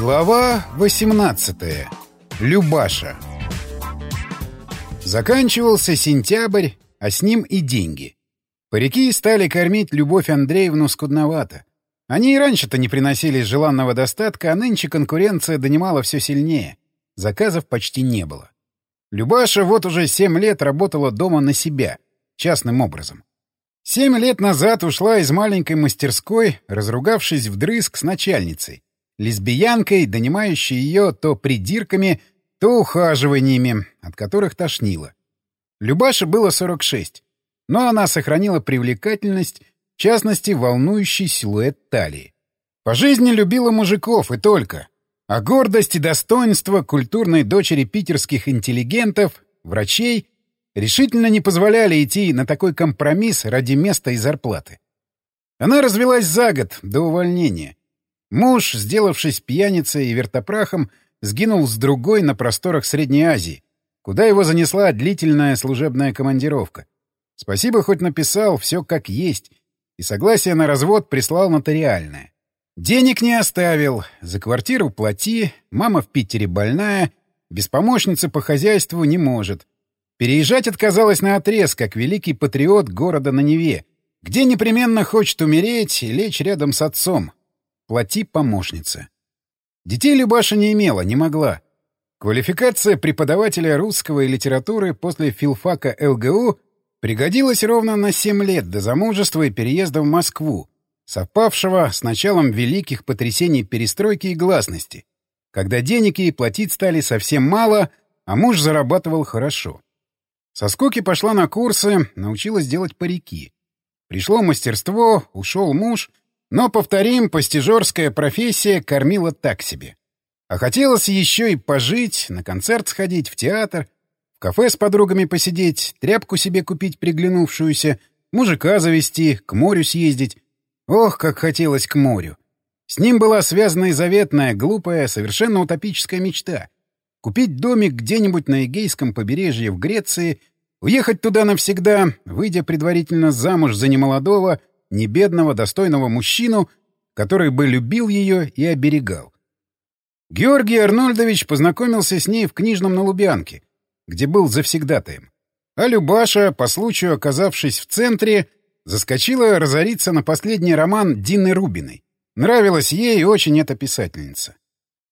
Глава 18. Любаша. Заканчивался сентябрь, а с ним и деньги. Парики стали кормить Любовь Андреевну скудновато. Они и раньше-то не приносили желанного достатка, а нынче конкуренция донимала все сильнее. Заказов почти не было. Любаша вот уже семь лет работала дома на себя, частным образом. Семь лет назад ушла из маленькой мастерской, разругавшись вдрызг с начальницей, лесбиянкой, донимающей ее то придирками, то ухаживаниями, от которых тошнило. Любаше было 46, но она сохранила привлекательность, в частности, волнующий силуэт талии. По жизни любила мужиков и только. А гордость и достоинство культурной дочери питерских интеллигентов, врачей, решительно не позволяли идти на такой компромисс ради места и зарплаты. Она развелась за год до увольнения. Муж, сделавшись пьяницей и вертопрахом, сгинул с другой на просторах Средней Азии, куда его занесла длительная служебная командировка. Спасибо хоть написал все как есть, и согласие на развод прислал нотариальное. Денег не оставил, за квартиру плати, мама в Питере больная, без помощницы по хозяйству не может. Переезжать отказалась на отрез, как великий патриот города на Неве, где непременно хочет умереть и лечь рядом с отцом. Плати помощница. Детей Любаша не имела, не могла. Квалификация преподавателя русского и литературы после филфака ЛГУ пригодилась ровно на 7 лет до замужества и переезда в Москву, совпавшего с началом великих потрясений перестройки и гласности, когда денег ей платить стали совсем мало, а муж зарабатывал хорошо. Со скуки пошла на курсы, научилась делать парики. Пришло мастерство, ушел муж, но, повторим, постижерская профессия кормила так себе. А хотелось еще и пожить, на концерт сходить, в театр, в кафе с подругами посидеть, тряпку себе купить приглянувшуюся, мужика завести, к морю съездить. Ох, как хотелось к морю! С ним была связана и заветная, глупая, совершенно утопическая мечта — Купить домик где-нибудь на Эгейском побережье в Греции, уехать туда навсегда, выйдя предварительно замуж за немолодого, небедного, достойного мужчину, который бы любил ее и оберегал. Георгий Арнольдович познакомился с ней в книжном на Лубянке, где был завсегдатаем. А Любаша, по случаю оказавшись в центре, заскочила разориться на последний роман Дины Рубиной. Нравилась ей очень эта писательница.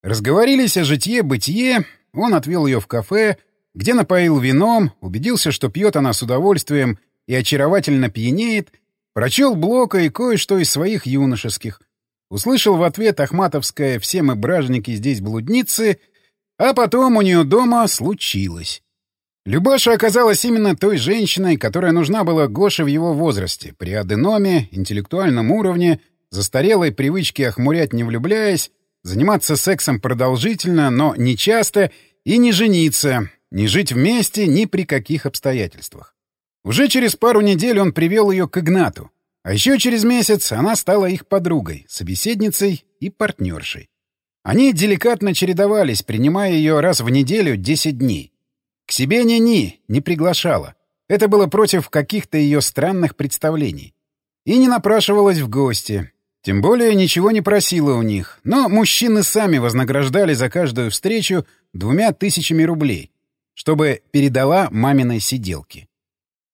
Разговорились о житье-бытие, он отвел ее в кафе, где напоил вином, убедился, что пьет она с удовольствием и очаровательно пьянеет, прочел Блока и кое-что из своих юношеских. Услышал в ответ Ахматовское «Все мы бражники здесь блудницы», а потом у нее дома случилось. Любаша оказалась именно той женщиной, которая нужна была Гоше в его возрасте, при аденоме, интеллектуальном уровне, застарелой привычке охмурять не влюбляясь, заниматься сексом продолжительно, но не часто, и не жениться, не жить вместе ни при каких обстоятельствах. Уже через пару недель он привел ее к Игнату, а еще через месяц она стала их подругой, собеседницей и партнершей. Они деликатно чередовались, принимая ее раз в неделю 10 дней. К себе ни-ни не приглашала. Это было против каких-то ее странных представлений. И не напрашивалась в гости, тем более ничего не просила у них, но мужчины сами вознаграждали за каждую встречу двумя тысячами рублей, чтобы передала маминой сиделке.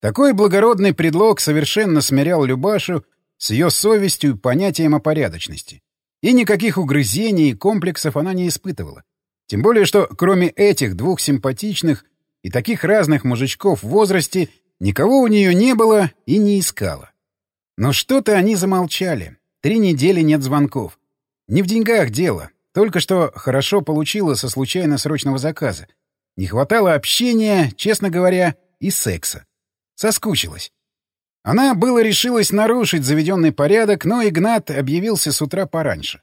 Такой благородный предлог совершенно смирял Любашу с ее совестью и понятием о порядочности. И никаких угрызений и комплексов она не испытывала. Тем более, что кроме этих двух симпатичных и таких разных мужичков в возрасте, никого у нее не было и не искала. Но что-то они замолчали, Три недели нет звонков. Не в деньгах дело. Только что хорошо получила со случайно срочного заказа. Не хватало общения, честно говоря, и секса. Соскучилась. Она было решилась нарушить заведенный порядок, но Игнат объявился с утра пораньше.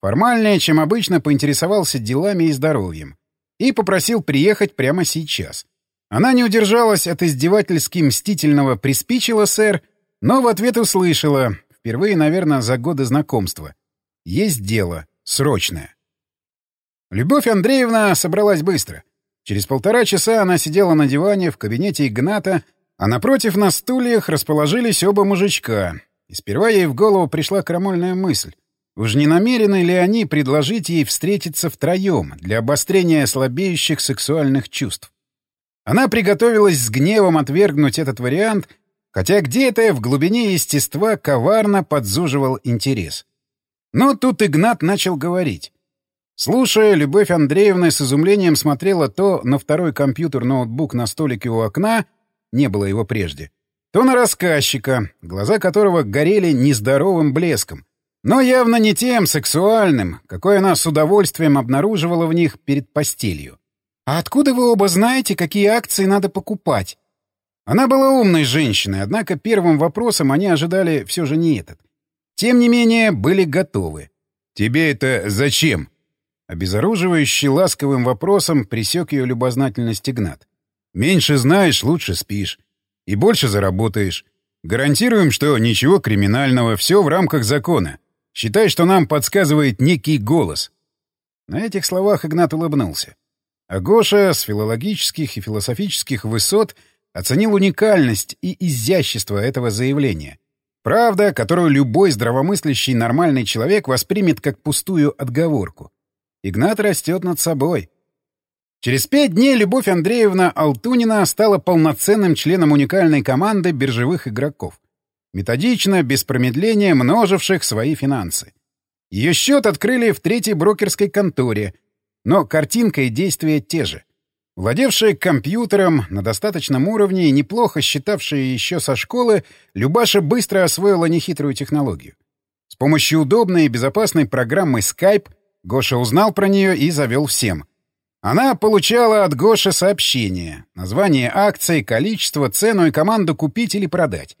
Формальнее, чем обычно, поинтересовался делами и здоровьем. И попросил приехать прямо сейчас. Она не удержалась от издевательски мстительного «приспичила, сэр», но в ответ услышала Впервые, наверное, за годы знакомства. Есть дело. Срочное. Любовь Андреевна собралась быстро. Через полтора часа она сидела на диване в кабинете Игната, а напротив на стульях расположились оба мужичка. И сперва ей в голову пришла крамольная мысль. Уж не намерены ли они предложить ей встретиться втроем для обострения слабеющих сексуальных чувств? Она приготовилась с гневом отвергнуть этот вариант, хотя где-то в глубине естества коварно подзуживал интерес. Но тут Игнат начал говорить. Слушая, Любовь Андреевна с изумлением смотрела то на второй компьютер-ноутбук на столике у окна, не было его прежде, то на рассказчика, глаза которого горели нездоровым блеском, но явно не тем сексуальным, какой она с удовольствием обнаруживала в них перед постелью. «А откуда вы оба знаете, какие акции надо покупать?» Она была умной женщиной, однако первым вопросом они ожидали все же не этот. Тем не менее, были готовы. «Тебе это зачем?» Обезоруживающий ласковым вопросом присек ее любознательность Игнат. «Меньше знаешь, лучше спишь. И больше заработаешь. Гарантируем, что ничего криминального, все в рамках закона. Считай, что нам подсказывает некий голос». На этих словах Игнат улыбнулся. А Гоша с филологических и философических высот оценил уникальность и изящество этого заявления. Правда, которую любой здравомыслящий нормальный человек воспримет как пустую отговорку. Игнат растет над собой. Через пять дней Любовь Андреевна Алтунина стала полноценным членом уникальной команды биржевых игроков, методично, без промедления множивших свои финансы. Ее счет открыли в третьей брокерской конторе, но картинка и действия те же. Владевшая компьютером на достаточном уровне и неплохо считавшая еще со школы, Любаша быстро освоила нехитрую технологию. С помощью удобной и безопасной программы Skype Гоша узнал про нее и завел всем. Она получала от Гоши сообщения, название акции, количество, цену и команду купить или продать.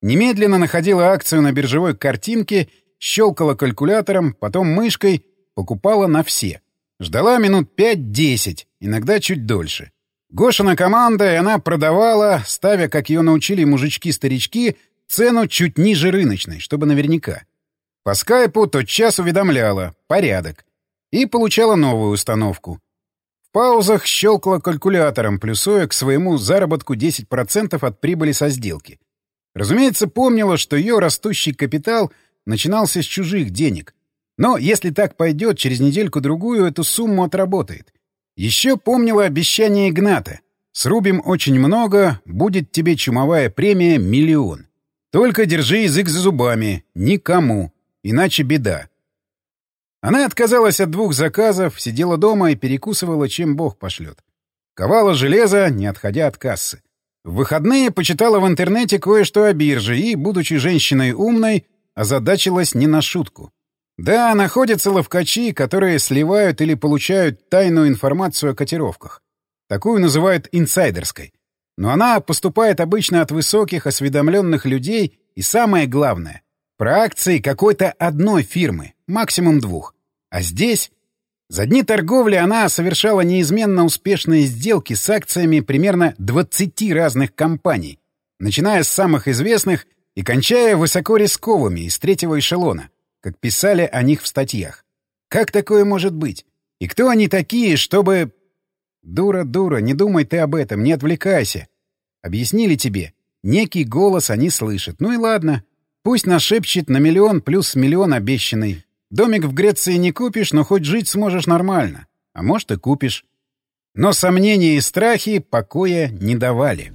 Немедленно находила акцию на биржевой картинке, щелкала калькулятором, потом мышкой, покупала на все. Ждала минут 5-10, иногда чуть дольше. Гошина команда, и она продавала, ставя, как ее научили мужички-старички, цену чуть ниже рыночной, чтобы наверняка. По скайпу тотчас уведомляла «порядок» и получала новую установку. Паузах щелкала калькулятором, плюсуя к своему заработку 10% от прибыли со сделки. Разумеется, помнила, что ее растущий капитал начинался с чужих денег, но если так пойдет, через недельку-другую эту сумму отработает. Еще помнила обещание Игната. Срубим очень много, будет тебе чумовая премия миллион. Только держи язык за зубами. Никому. Иначе беда. Она отказалась от двух заказов, сидела дома и перекусывала, чем Бог пошлет. Ковала железо, не отходя от кассы. В выходные почитала в интернете кое-что о бирже и, будучи женщиной умной, озадачилась не на шутку. Да, находятся ловкачи, которые сливают или получают тайную информацию о котировках. Такую называют инсайдерской. Но она поступает обычно от высоких, осведомленных людей и, самое главное, про акции какой-то одной фирмы, максимум двух. А здесь... За дни торговли она совершала неизменно успешные сделки с акциями примерно 20 разных компаний, начиная с самых известных и кончая высокорисковыми из третьего эшелона как писали о них в статьях. Как такое может быть? И кто они такие, чтобы... Дура, дура, не думай ты об этом, не отвлекайся. Объяснили тебе. Некий голос они слышат. Ну и ладно. Пусть нашепчет на миллион плюс миллион обещанный. Домик в Греции не купишь, но хоть жить сможешь нормально. А может и купишь. Но сомнения и страхи покоя не давали.